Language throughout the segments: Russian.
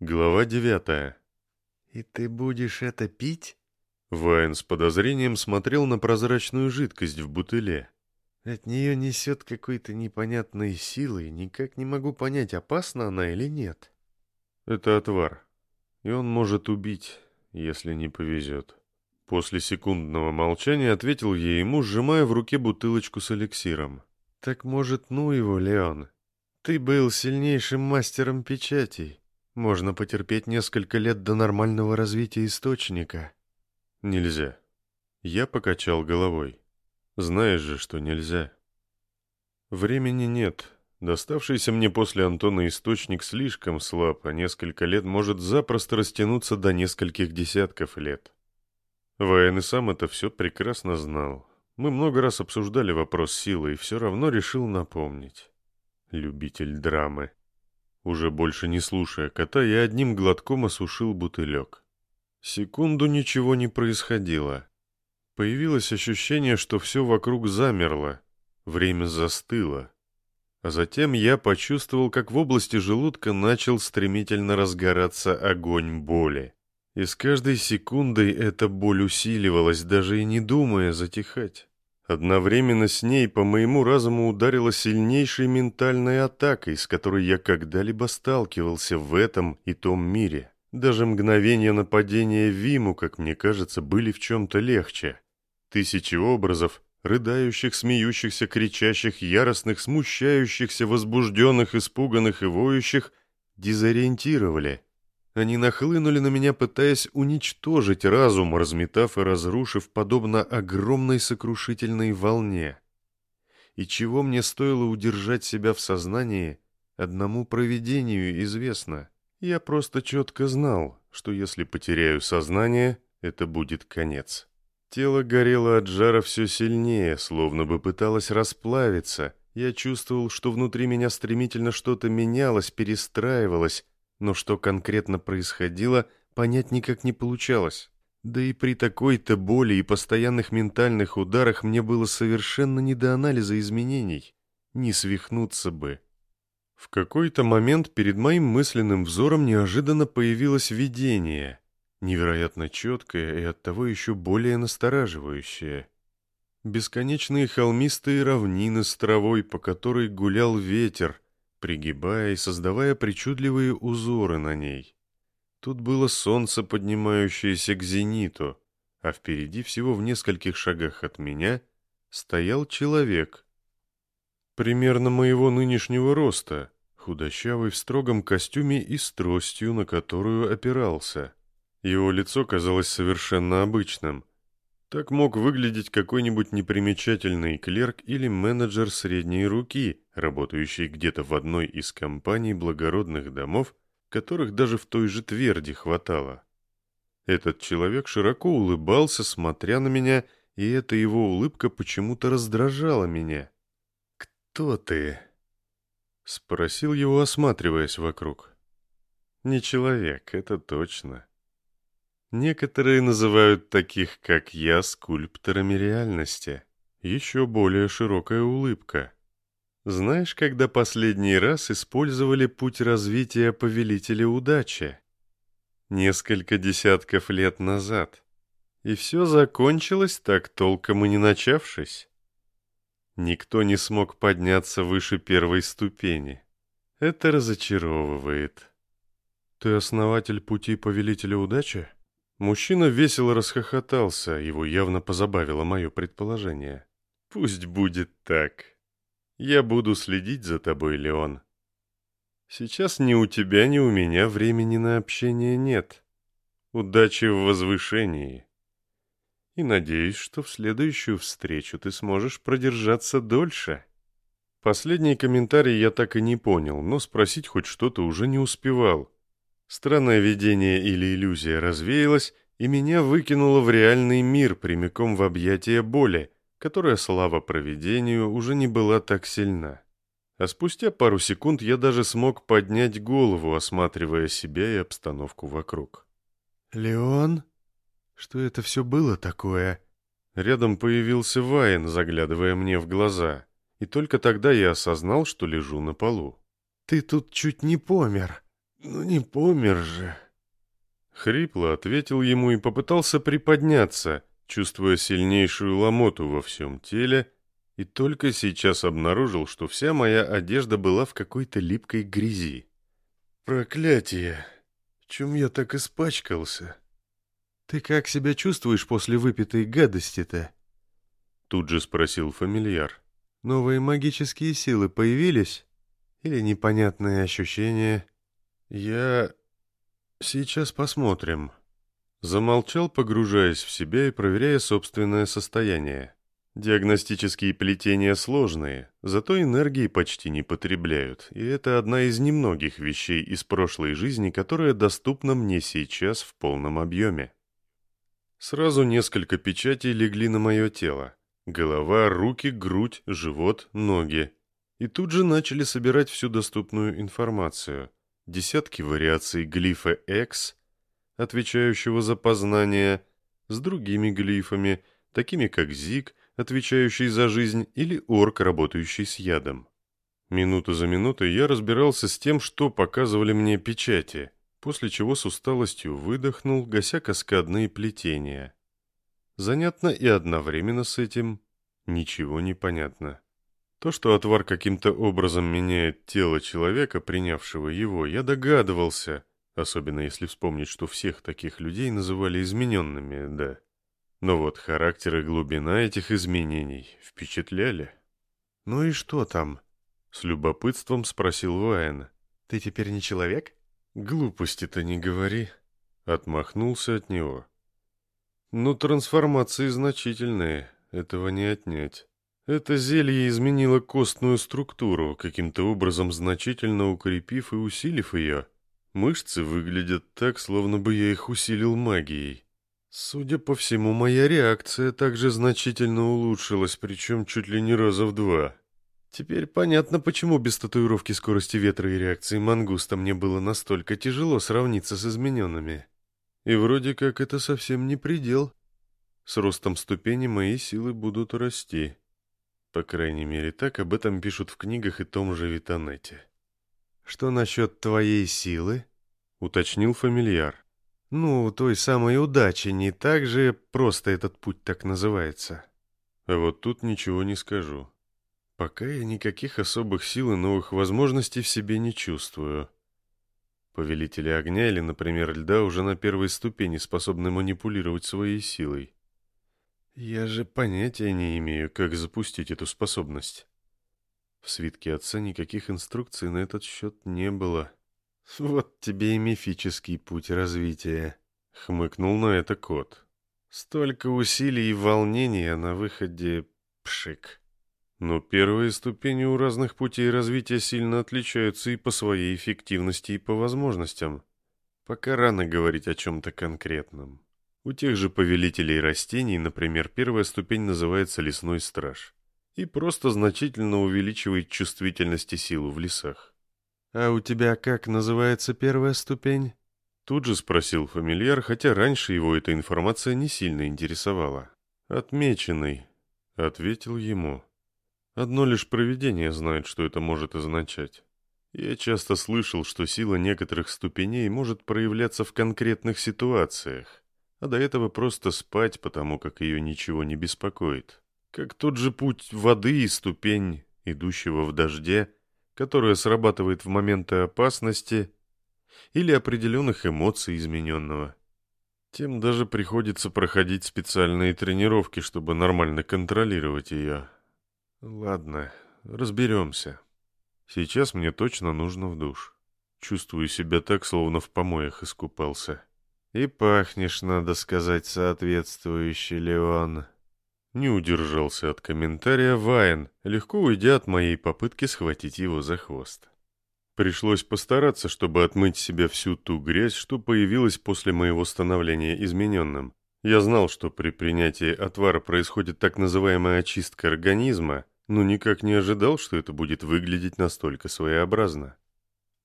Глава девятая. «И ты будешь это пить?» Вайн с подозрением смотрел на прозрачную жидкость в бутыле. «От нее несет какой-то непонятной силой, никак не могу понять, опасна она или нет». «Это отвар, и он может убить, если не повезет». После секундного молчания ответил я ему, сжимая в руке бутылочку с эликсиром. «Так, может, ну его, Леон? Ты был сильнейшим мастером печатей. Можно потерпеть несколько лет до нормального развития источника». «Нельзя». Я покачал головой. «Знаешь же, что нельзя». «Времени нет. Доставшийся мне после Антона источник слишком слаб, а несколько лет может запросто растянуться до нескольких десятков лет». Ваен и сам это все прекрасно знал. Мы много раз обсуждали вопрос силы, и все равно решил напомнить. Любитель драмы. Уже больше не слушая кота, я одним глотком осушил бутылек. Секунду ничего не происходило. Появилось ощущение, что все вокруг замерло, время застыло. А затем я почувствовал, как в области желудка начал стремительно разгораться огонь боли. И с каждой секундой эта боль усиливалась, даже и не думая затихать. Одновременно с ней по моему разуму ударила сильнейшей ментальной атакой, с которой я когда-либо сталкивался в этом и том мире. Даже мгновения нападения Виму, как мне кажется, были в чем-то легче. Тысячи образов, рыдающих, смеющихся, кричащих, яростных, смущающихся, возбужденных, испуганных и воющих, дезориентировали – они нахлынули на меня, пытаясь уничтожить разум, разметав и разрушив, подобно огромной сокрушительной волне. И чего мне стоило удержать себя в сознании, одному провидению известно. Я просто четко знал, что если потеряю сознание, это будет конец. Тело горело от жара все сильнее, словно бы пыталось расплавиться. Я чувствовал, что внутри меня стремительно что-то менялось, перестраивалось, но что конкретно происходило, понять никак не получалось. Да и при такой-то боли и постоянных ментальных ударах мне было совершенно не до анализа изменений. Не свихнуться бы. В какой-то момент перед моим мысленным взором неожиданно появилось видение, невероятно четкое и оттого еще более настораживающее. Бесконечные холмистые равнины с травой, по которой гулял ветер — пригибая и создавая причудливые узоры на ней. Тут было солнце, поднимающееся к зениту, а впереди всего в нескольких шагах от меня стоял человек. Примерно моего нынешнего роста, худощавый в строгом костюме и с тростью, на которую опирался. Его лицо казалось совершенно обычным. Так мог выглядеть какой-нибудь непримечательный клерк или менеджер средней руки, работающий где-то в одной из компаний благородных домов, которых даже в той же Тверди хватало. Этот человек широко улыбался, смотря на меня, и эта его улыбка почему-то раздражала меня. «Кто ты?» — спросил его, осматриваясь вокруг. «Не человек, это точно. Некоторые называют таких, как я, скульпторами реальности. Еще более широкая улыбка — знаешь, когда последний раз использовали путь развития повелителя удачи? Несколько десятков лет назад. И все закончилось так толком и не начавшись. Никто не смог подняться выше первой ступени. Это разочаровывает. Ты основатель пути повелителя удачи? Мужчина весело расхохотался, его явно позабавило мое предположение. Пусть будет так. Я буду следить за тобой, Леон. Сейчас ни у тебя, ни у меня времени на общение нет. Удачи в возвышении. И надеюсь, что в следующую встречу ты сможешь продержаться дольше. Последний комментарий я так и не понял, но спросить хоть что-то уже не успевал. Странное видение или иллюзия развеялась, и меня выкинуло в реальный мир прямиком в объятия боли, которая, слава проведению, уже не была так сильна. А спустя пару секунд я даже смог поднять голову, осматривая себя и обстановку вокруг. «Леон? Что это все было такое?» Рядом появился Вайн, заглядывая мне в глаза, и только тогда я осознал, что лежу на полу. «Ты тут чуть не помер. Ну не помер же. Хрипло ответил ему и попытался приподняться, чувствуя сильнейшую ломоту во всем теле, и только сейчас обнаружил, что вся моя одежда была в какой-то липкой грязи. Проклятие! Чем я так испачкался? Ты как себя чувствуешь после выпитой гадости-то? Тут же спросил фамильяр. Новые магические силы появились? Или непонятные ощущения? Я... Сейчас посмотрим. Замолчал, погружаясь в себя и проверяя собственное состояние. Диагностические плетения сложные, зато энергии почти не потребляют, и это одна из немногих вещей из прошлой жизни, которая доступна мне сейчас в полном объеме. Сразу несколько печатей легли на мое тело. Голова, руки, грудь, живот, ноги. И тут же начали собирать всю доступную информацию. Десятки вариаций глифа X, отвечающего за познание, с другими глифами, такими как Зиг, отвечающий за жизнь, или орк, работающий с ядом. Минуту за минутой я разбирался с тем, что показывали мне печати, после чего с усталостью выдохнул, гася каскадные плетения. Занятно и одновременно с этим ничего не понятно. То, что отвар каким-то образом меняет тело человека, принявшего его, я догадывался, особенно если вспомнить, что всех таких людей называли измененными, да. Но вот характер и глубина этих изменений впечатляли. «Ну и что там?» — с любопытством спросил Вайн. «Ты теперь не человек?» «Глупости-то не говори», — отмахнулся от него. «Но трансформации значительные, этого не отнять. Это зелье изменило костную структуру, каким-то образом значительно укрепив и усилив ее. Мышцы выглядят так, словно бы я их усилил магией. Судя по всему, моя реакция также значительно улучшилась, причем чуть ли не раза в два. Теперь понятно, почему без татуировки скорости ветра и реакции мангуста мне было настолько тяжело сравниться с измененными. И вроде как это совсем не предел. С ростом ступени мои силы будут расти. По крайней мере, так об этом пишут в книгах и том же Витанете. «Что насчет твоей силы?» — уточнил фамильяр. Ну, той самой удачи, не так же просто этот путь так называется. А вот тут ничего не скажу. Пока я никаких особых сил и новых возможностей в себе не чувствую. Повелители огня или, например, льда уже на первой ступени способны манипулировать своей силой. Я же понятия не имею, как запустить эту способность. В свитке отца никаких инструкций на этот счет не было. «Вот тебе и мифический путь развития», — хмыкнул на это кот. «Столько усилий и волнения на выходе пшик». Но первые ступени у разных путей развития сильно отличаются и по своей эффективности, и по возможностям. Пока рано говорить о чем-то конкретном. У тех же повелителей растений, например, первая ступень называется лесной страж и просто значительно увеличивает чувствительность и силу в лесах. «А у тебя как называется первая ступень?» Тут же спросил фамильяр, хотя раньше его эта информация не сильно интересовала. «Отмеченный», — ответил ему. «Одно лишь провидение знает, что это может означать. Я часто слышал, что сила некоторых ступеней может проявляться в конкретных ситуациях, а до этого просто спать, потому как ее ничего не беспокоит. Как тот же путь воды и ступень, идущего в дожде — которая срабатывает в моменты опасности или определенных эмоций измененного. Тем даже приходится проходить специальные тренировки, чтобы нормально контролировать ее. Ладно, разберемся. Сейчас мне точно нужно в душ. Чувствую себя так, словно в помоях искупался. И пахнешь, надо сказать, соответствующе, Леон. Не удержался от комментария Вайн, легко уйдя от моей попытки схватить его за хвост. Пришлось постараться, чтобы отмыть себя всю ту грязь, что появилась после моего становления измененным. Я знал, что при принятии отвара происходит так называемая очистка организма, но никак не ожидал, что это будет выглядеть настолько своеобразно.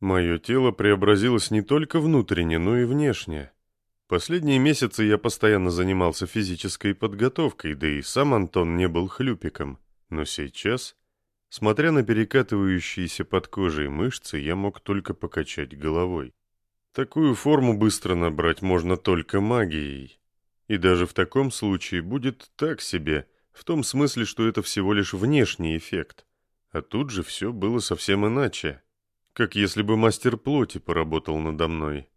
Мое тело преобразилось не только внутренне, но и внешне. Последние месяцы я постоянно занимался физической подготовкой, да и сам Антон не был хлюпиком. Но сейчас, смотря на перекатывающиеся под кожей мышцы, я мог только покачать головой. Такую форму быстро набрать можно только магией. И даже в таком случае будет так себе, в том смысле, что это всего лишь внешний эффект. А тут же все было совсем иначе. Как если бы мастер плоти поработал надо мной.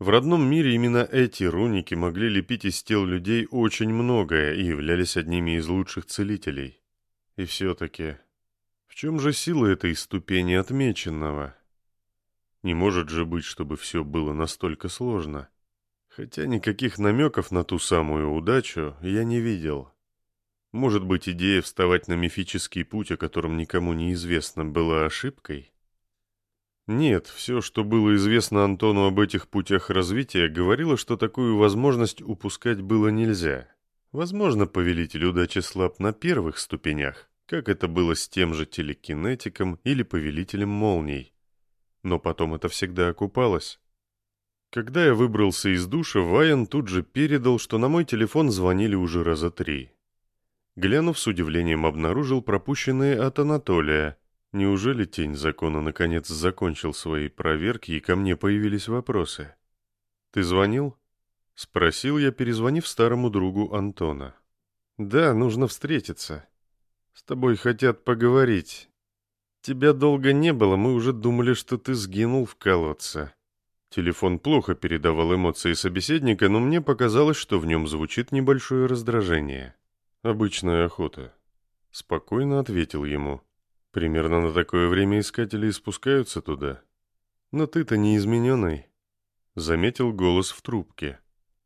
В родном мире именно эти руники могли лепить из тел людей очень многое и являлись одними из лучших целителей. И все-таки, в чем же сила этой ступени отмеченного? Не может же быть, чтобы все было настолько сложно. Хотя никаких намеков на ту самую удачу я не видел. Может быть, идея вставать на мифический путь, о котором никому не известно, была ошибкой? Нет, все, что было известно Антону об этих путях развития, говорило, что такую возможность упускать было нельзя. Возможно, повелитель удачи слаб на первых ступенях, как это было с тем же телекинетиком или повелителем молний. Но потом это всегда окупалось. Когда я выбрался из душа, Вайан тут же передал, что на мой телефон звонили уже раза три. Глянув с удивлением, обнаружил пропущенные от Анатолия, Неужели тень закона наконец закончил свои проверки, и ко мне появились вопросы? «Ты звонил?» — спросил я, перезвонив старому другу Антона. «Да, нужно встретиться. С тобой хотят поговорить. Тебя долго не было, мы уже думали, что ты сгинул в колодце». Телефон плохо передавал эмоции собеседника, но мне показалось, что в нем звучит небольшое раздражение. «Обычная охота». Спокойно ответил ему. Примерно на такое время искатели и спускаются туда. Но ты-то не измененный. Заметил голос в трубке.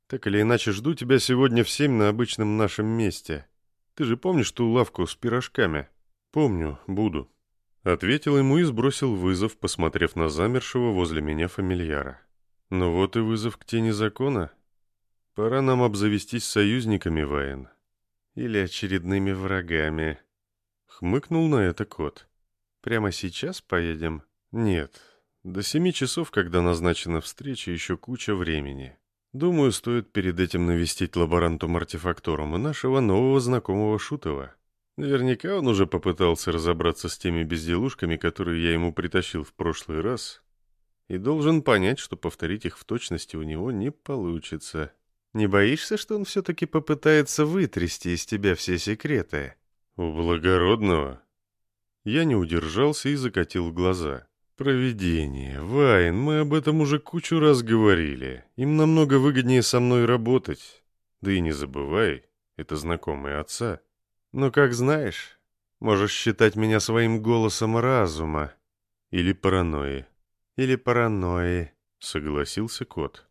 Так или иначе, жду тебя сегодня в семь на обычном нашем месте. Ты же помнишь ту лавку с пирожками? Помню, буду. Ответил ему и сбросил вызов, посмотрев на замершего возле меня фамильяра. Ну вот и вызов к тени закона. Пора нам обзавестись союзниками, Вайн. Или очередными врагами. Хмыкнул на это кот. «Прямо сейчас поедем?» «Нет. До семи часов, когда назначена встреча, еще куча времени. Думаю, стоит перед этим навестить лаборантум артефакторум и нашего нового знакомого Шутова. Наверняка он уже попытался разобраться с теми безделушками, которые я ему притащил в прошлый раз, и должен понять, что повторить их в точности у него не получится. Не боишься, что он все-таки попытается вытрясти из тебя все секреты?» «У благородного?» Я не удержался и закатил глаза. «Провидение. Вайн, мы об этом уже кучу раз говорили. Им намного выгоднее со мной работать. Да и не забывай, это знакомые отца. Но как знаешь, можешь считать меня своим голосом разума. Или паранойи. Или паранойи», — согласился кот.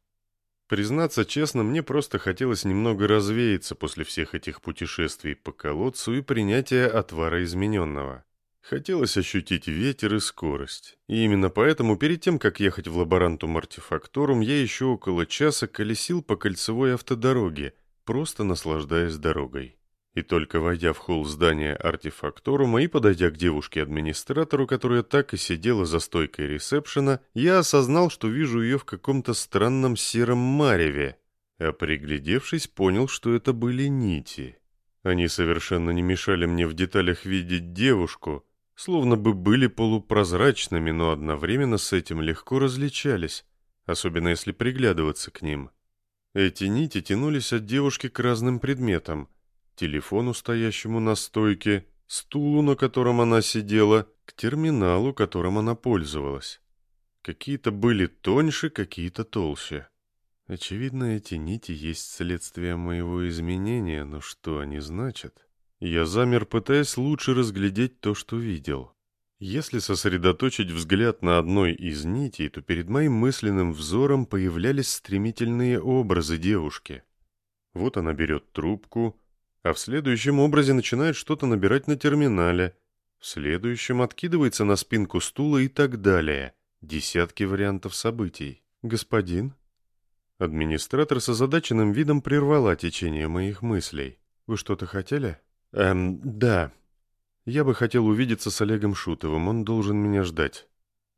Признаться честно, мне просто хотелось немного развеяться после всех этих путешествий по колодцу и принятия отвара измененного. Хотелось ощутить ветер и скорость. И именно поэтому перед тем, как ехать в лаборантум артефакторум, я еще около часа колесил по кольцевой автодороге, просто наслаждаясь дорогой. И только войдя в холл здания артефакторума и подойдя к девушке-администратору, которая так и сидела за стойкой ресепшена, я осознал, что вижу ее в каком-то странном сером мареве, а приглядевшись, понял, что это были нити. Они совершенно не мешали мне в деталях видеть девушку, словно бы были полупрозрачными, но одновременно с этим легко различались, особенно если приглядываться к ним. Эти нити тянулись от девушки к разным предметам — телефону, стоящему на стойке, стулу, на котором она сидела, к терминалу, которым она пользовалась. Какие-то были тоньше, какие-то толще. Очевидно, эти нити есть следствие моего изменения, но что они значат? Я замер, пытаясь лучше разглядеть то, что видел. Если сосредоточить взгляд на одной из нитей, то перед моим мысленным взором появлялись стремительные образы девушки. Вот она берет трубку, а в следующем образе начинает что-то набирать на терминале, в следующем откидывается на спинку стула и так далее. Десятки вариантов событий. «Господин?» Администратор с озадаченным видом прервала течение моих мыслей. «Вы что-то хотели?» «Эм, да. Я бы хотел увидеться с Олегом Шутовым, он должен меня ждать».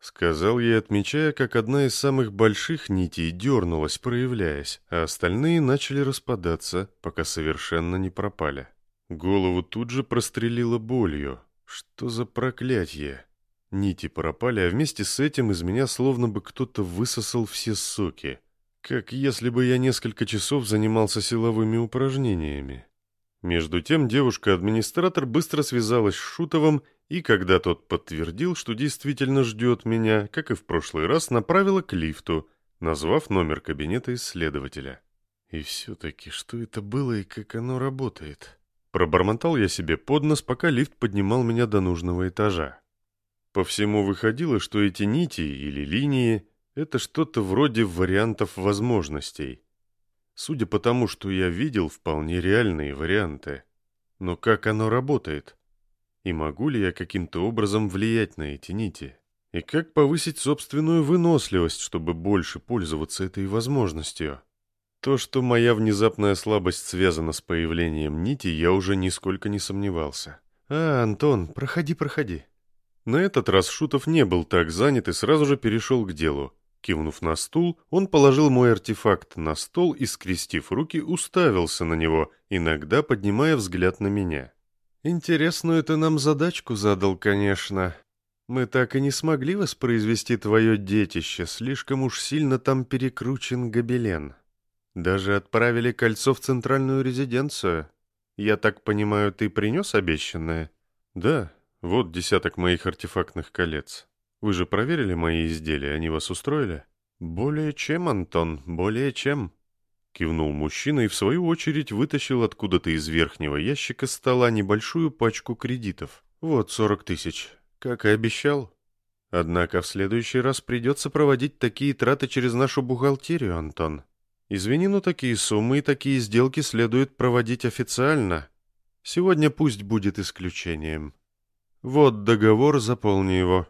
Сказал ей, отмечая, как одна из самых больших нитей дернулась, проявляясь, а остальные начали распадаться, пока совершенно не пропали. Голову тут же прострелило болью. Что за проклятье? Нити пропали, а вместе с этим из меня словно бы кто-то высосал все соки. Как если бы я несколько часов занимался силовыми упражнениями. Между тем девушка-администратор быстро связалась с Шутовым и, когда тот подтвердил, что действительно ждет меня, как и в прошлый раз, направила к лифту, назвав номер кабинета исследователя. И все-таки, что это было и как оно работает? Пробормотал я себе под нос, пока лифт поднимал меня до нужного этажа. По всему выходило, что эти нити или линии — это что-то вроде вариантов возможностей. Судя по тому, что я видел, вполне реальные варианты. Но как оно работает? И могу ли я каким-то образом влиять на эти нити? И как повысить собственную выносливость, чтобы больше пользоваться этой возможностью? То, что моя внезапная слабость связана с появлением нити, я уже нисколько не сомневался. «А, Антон, проходи, проходи». На этот раз Шутов не был так занят и сразу же перешел к делу. Кивнув на стул, он положил мой артефакт на стол и, скрестив руки, уставился на него, иногда поднимая взгляд на меня. «Интересную ты нам задачку задал, конечно. Мы так и не смогли воспроизвести твое детище, слишком уж сильно там перекручен гобелен. Даже отправили кольцо в центральную резиденцию. Я так понимаю, ты принес обещанное?» «Да, вот десяток моих артефактных колец. Вы же проверили мои изделия, они вас устроили? Более чем, Антон, более чем. Кивнул мужчина и в свою очередь вытащил откуда-то из верхнего ящика стола небольшую пачку кредитов. Вот сорок тысяч, как и обещал. Однако в следующий раз придется проводить такие траты через нашу бухгалтерию, Антон. Извини, но такие суммы и такие сделки следует проводить официально. Сегодня пусть будет исключением. Вот договор, заполни его».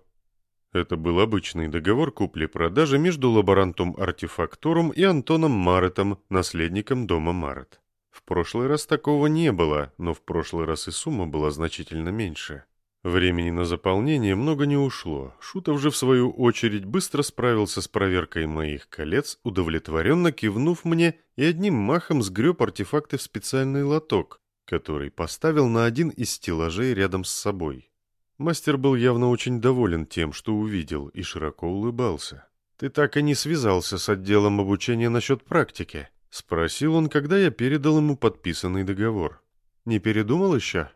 Это был обычный договор купли-продажи между лаборантом Артефакторум и Антоном Маретом, наследником дома Марет. В прошлый раз такого не было, но в прошлый раз и сумма была значительно меньше. Времени на заполнение много не ушло. Шутов же, в свою очередь, быстро справился с проверкой моих колец, удовлетворенно кивнув мне и одним махом сгреб артефакты в специальный лоток, который поставил на один из стеллажей рядом с собой. Мастер был явно очень доволен тем, что увидел, и широко улыбался. «Ты так и не связался с отделом обучения насчет практики?» — спросил он, когда я передал ему подписанный договор. «Не передумал еще?»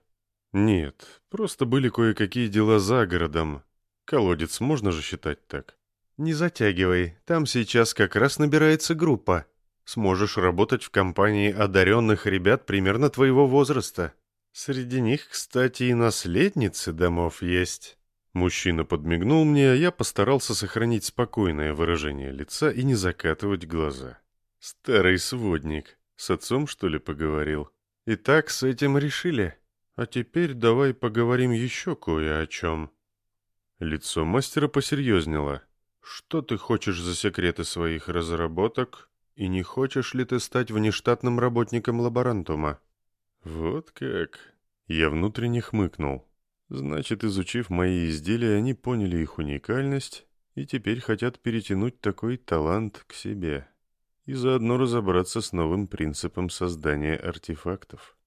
«Нет, просто были кое-какие дела за городом. Колодец можно же считать так?» «Не затягивай, там сейчас как раз набирается группа. Сможешь работать в компании одаренных ребят примерно твоего возраста. Среди них, кстати, и наследницы домов есть. Мужчина подмигнул мне, а я постарался сохранить спокойное выражение лица и не закатывать глаза. Старый сводник. С отцом, что ли, поговорил? Итак, с этим решили. А теперь давай поговорим еще кое о чем. Лицо мастера посерьезнело. Что ты хочешь за секреты своих разработок? И не хочешь ли ты стать внештатным работником лаборантума? Вот как. Я внутренне хмыкнул. Значит, изучив мои изделия, они поняли их уникальность и теперь хотят перетянуть такой талант к себе и заодно разобраться с новым принципом создания артефактов.